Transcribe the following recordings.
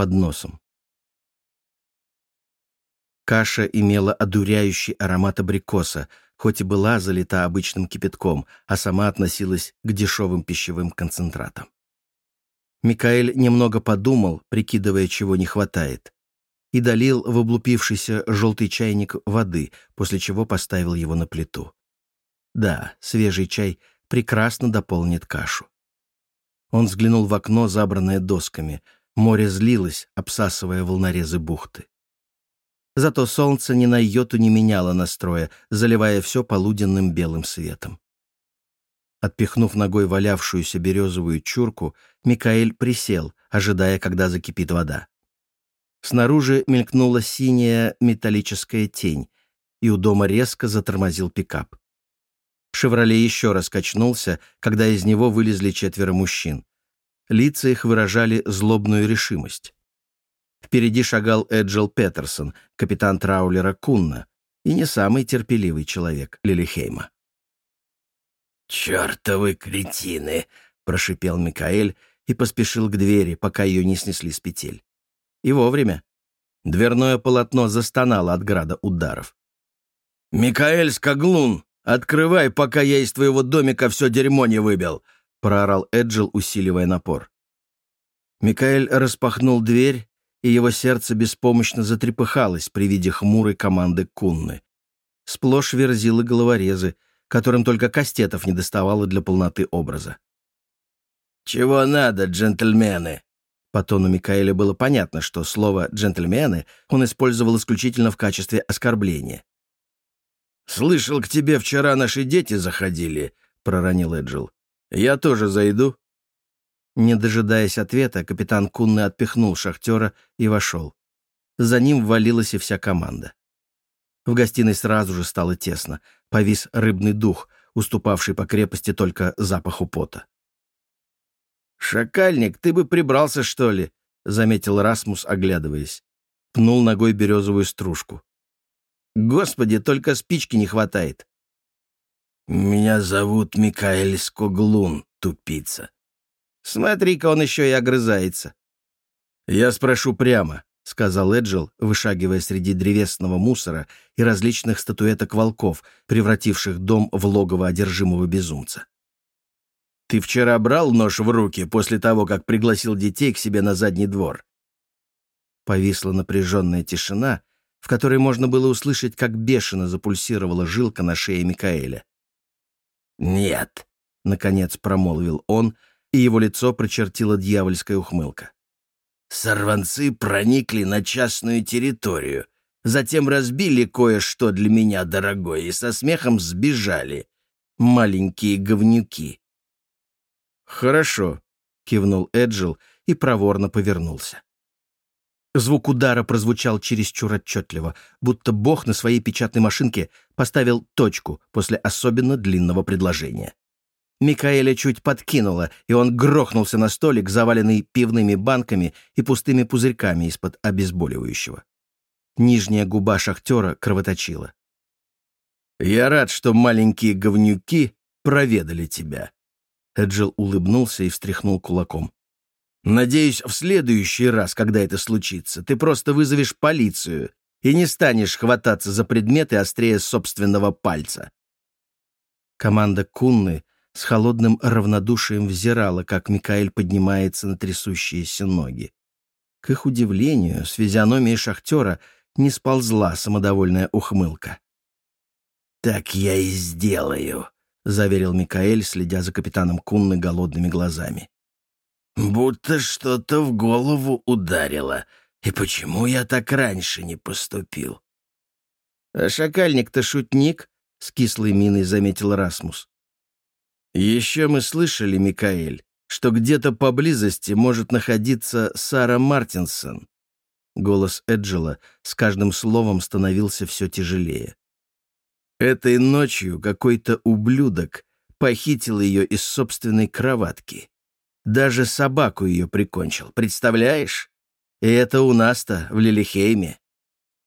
под носом. Каша имела одуряющий аромат абрикоса, хоть и была залита обычным кипятком, а сама относилась к дешевым пищевым концентратам. Микаэль немного подумал, прикидывая, чего не хватает, и долил в облупившийся желтый чайник воды, после чего поставил его на плиту. Да, свежий чай прекрасно дополнит кашу. Он взглянул в окно, забранное досками. Море злилось, обсасывая волнорезы бухты. Зато солнце ни на йоту не меняло настроя, заливая все полуденным белым светом. Отпихнув ногой валявшуюся березовую чурку, Микаэль присел, ожидая, когда закипит вода. Снаружи мелькнула синяя металлическая тень, и у дома резко затормозил пикап. «Шевроле» еще раз качнулся, когда из него вылезли четверо мужчин. Лица их выражали злобную решимость. Впереди шагал Эджил Петерсон, капитан траулера Кунна, и не самый терпеливый человек Лилихейма. «Чертовы кретины!» — прошипел Микаэль и поспешил к двери, пока ее не снесли с петель. И вовремя. Дверное полотно застонало от града ударов. «Микаэль Скоглун, открывай, пока я из твоего домика все дерьмо не выбил!» — проорал Эджил, усиливая напор. Микаэль распахнул дверь, и его сердце беспомощно затрепыхалось при виде хмурой команды Кунны. Сплошь верзилы головорезы — которым только кастетов не доставало для полноты образа. «Чего надо, джентльмены?» По тону Микаэля было понятно, что слово «джентльмены» он использовал исключительно в качестве оскорбления. «Слышал, к тебе вчера наши дети заходили», — проронил Эджил. «Я тоже зайду». Не дожидаясь ответа, капитан Кунны отпихнул шахтера и вошел. За ним ввалилась и вся команда. В гостиной сразу же стало тесно. Повис рыбный дух, уступавший по крепости только запаху пота. «Шакальник, ты бы прибрался, что ли?» — заметил Расмус, оглядываясь. Пнул ногой березовую стружку. «Господи, только спички не хватает!» «Меня зовут Микаэль Скоглун, тупица». «Смотри-ка, он еще и огрызается». «Я спрошу прямо. — сказал Эджил, вышагивая среди древесного мусора и различных статуэток волков, превративших дом в логово одержимого безумца. «Ты вчера брал нож в руки после того, как пригласил детей к себе на задний двор?» Повисла напряженная тишина, в которой можно было услышать, как бешено запульсировала жилка на шее Микаэля. «Нет», — наконец промолвил он, и его лицо прочертила дьявольская ухмылка. Сорванцы проникли на частную территорию, затем разбили кое-что для меня дорогое и со смехом сбежали. Маленькие говнюки. «Хорошо», — кивнул Эджил и проворно повернулся. Звук удара прозвучал чересчур отчетливо, будто Бог на своей печатной машинке поставил точку после особенно длинного предложения. Микаэля чуть подкинуло, и он грохнулся на столик, заваленный пивными банками и пустыми пузырьками из-под обезболивающего. Нижняя губа шахтера кровоточила. «Я рад, что маленькие говнюки проведали тебя». Эджил улыбнулся и встряхнул кулаком. «Надеюсь, в следующий раз, когда это случится, ты просто вызовешь полицию и не станешь хвататься за предметы острее собственного пальца». Команда Кунны с холодным равнодушием взирала, как Микаэль поднимается на трясущиеся ноги. К их удивлению, с физиономией шахтера не сползла самодовольная ухмылка. «Так я и сделаю», — заверил Микаэль, следя за капитаном Кунны голодными глазами. «Будто что-то в голову ударило. И почему я так раньше не поступил?» «А шакальник-то шутник», — с кислой миной заметил Расмус. Еще мы слышали, Микаэль, что где-то поблизости может находиться Сара Мартинсон. Голос Эджела с каждым словом становился все тяжелее. Этой ночью какой-то ублюдок похитил ее из собственной кроватки. Даже собаку ее прикончил, представляешь? И это у нас-то, в Лилихейме.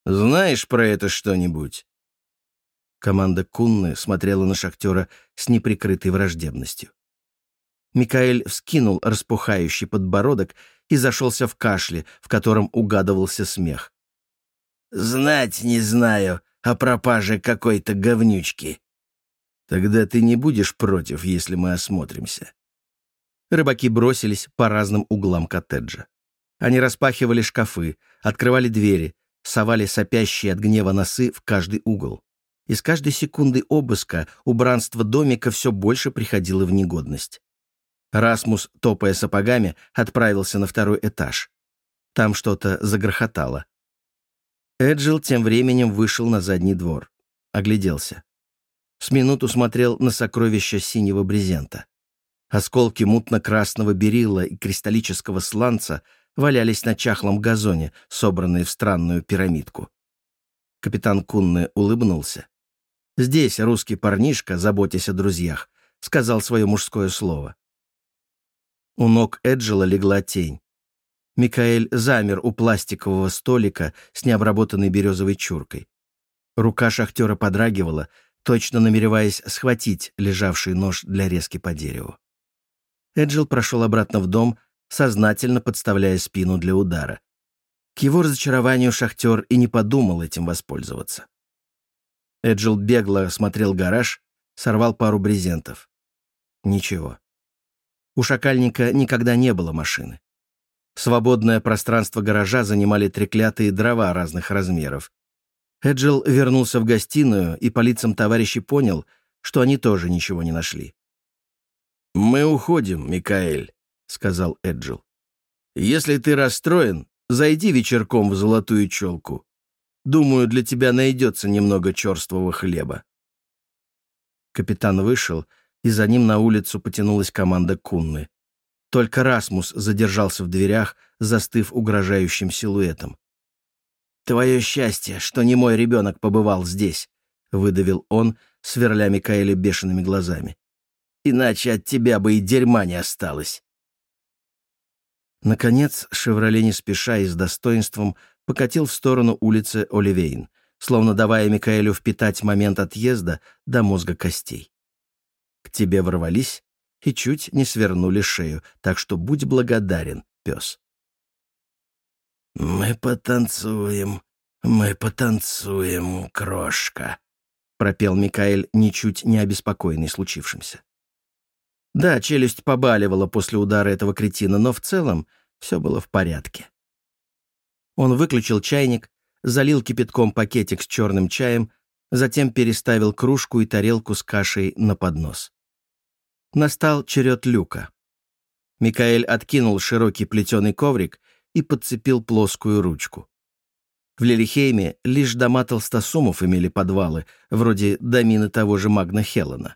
Знаешь про это что-нибудь? Команда Кунны смотрела на шахтера с неприкрытой враждебностью. Микаэль вскинул распухающий подбородок и зашелся в кашле, в котором угадывался смех. «Знать не знаю о пропаже какой-то говнючки». «Тогда ты не будешь против, если мы осмотримся». Рыбаки бросились по разным углам коттеджа. Они распахивали шкафы, открывали двери, совали сопящие от гнева носы в каждый угол. И с каждой секунды обыска убранство домика все больше приходило в негодность. Расмус, топая сапогами, отправился на второй этаж. Там что-то загрохотало. Эджил тем временем вышел на задний двор. Огляделся. С минуту смотрел на сокровища синего брезента. Осколки мутно-красного берила и кристаллического сланца валялись на чахлом газоне, собранные в странную пирамидку. Капитан Кунне улыбнулся. Здесь русский парнишка, заботясь о друзьях, сказал свое мужское слово. У ног Эджела легла тень. Микаэль замер у пластикового столика с необработанной березовой чуркой. Рука шахтера подрагивала, точно намереваясь схватить лежавший нож для резки по дереву. Эджил прошел обратно в дом, сознательно подставляя спину для удара. К его разочарованию шахтер и не подумал этим воспользоваться. Эджил бегло осмотрел гараж, сорвал пару брезентов. Ничего. У шакальника никогда не было машины. Свободное пространство гаража занимали треклятые дрова разных размеров. Эджил вернулся в гостиную и по лицам товарищей понял, что они тоже ничего не нашли. «Мы уходим, Микаэль», — сказал Эджил. «Если ты расстроен, зайди вечерком в золотую челку. Думаю, для тебя найдется немного черствого хлеба». Капитан вышел, — и за ним на улицу потянулась команда Кунны. Только Расмус задержался в дверях, застыв угрожающим силуэтом. «Твое счастье, что не мой ребенок побывал здесь», — выдавил он, сверля Микаэля бешеными глазами. «Иначе от тебя бы и дерьма не осталось». Наконец, «Шевроле» не спеша и с достоинством покатил в сторону улицы Оливейн, словно давая Микаэлю впитать момент отъезда до мозга костей к тебе ворвались и чуть не свернули шею, так что будь благодарен, пес. «Мы потанцуем, мы потанцуем, крошка», — пропел Микаэль, ничуть не обеспокоенный случившимся. Да, челюсть побаливала после удара этого кретина, но в целом все было в порядке. Он выключил чайник, залил кипятком пакетик с черным чаем, затем переставил кружку и тарелку с кашей на поднос. Настал черед люка. Микаэль откинул широкий плетеный коврик и подцепил плоскую ручку. В Лилихейме лишь дома толстосумов имели подвалы, вроде домины того же Магна Хелена.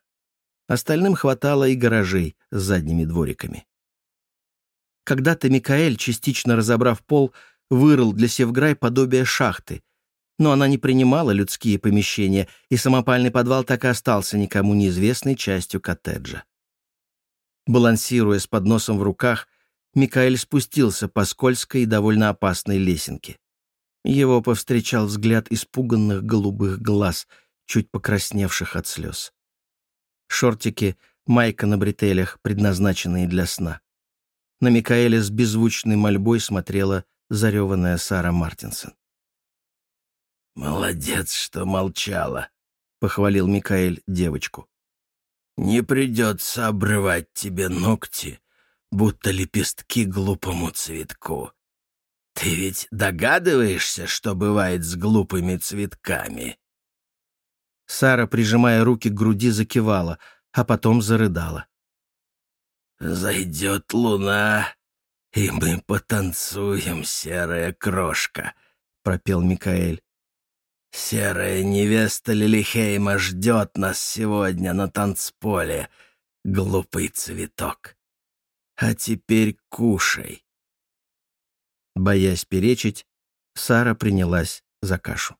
Остальным хватало и гаражей с задними двориками. Когда-то Микаэль, частично разобрав пол, вырыл для Севграй подобие шахты, но она не принимала людские помещения, и самопальный подвал так и остался никому неизвестной частью коттеджа. Балансируя с подносом в руках, Микаэль спустился по скользкой и довольно опасной лесенке. Его повстречал взгляд испуганных голубых глаз, чуть покрасневших от слез. Шортики, майка на бретелях, предназначенные для сна. На Микаэля с беззвучной мольбой смотрела зареванная Сара Мартинсон. «Молодец, что молчала», — похвалил Микаэль девочку. Не придется обрывать тебе ногти, будто лепестки глупому цветку. Ты ведь догадываешься, что бывает с глупыми цветками?» Сара, прижимая руки к груди, закивала, а потом зарыдала. «Зайдет луна, и мы потанцуем, серая крошка», — пропел Микаэль. Серая невеста Лилихейма ждет нас сегодня на танцполе, глупый цветок. А теперь кушай. Боясь перечить, Сара принялась за кашу.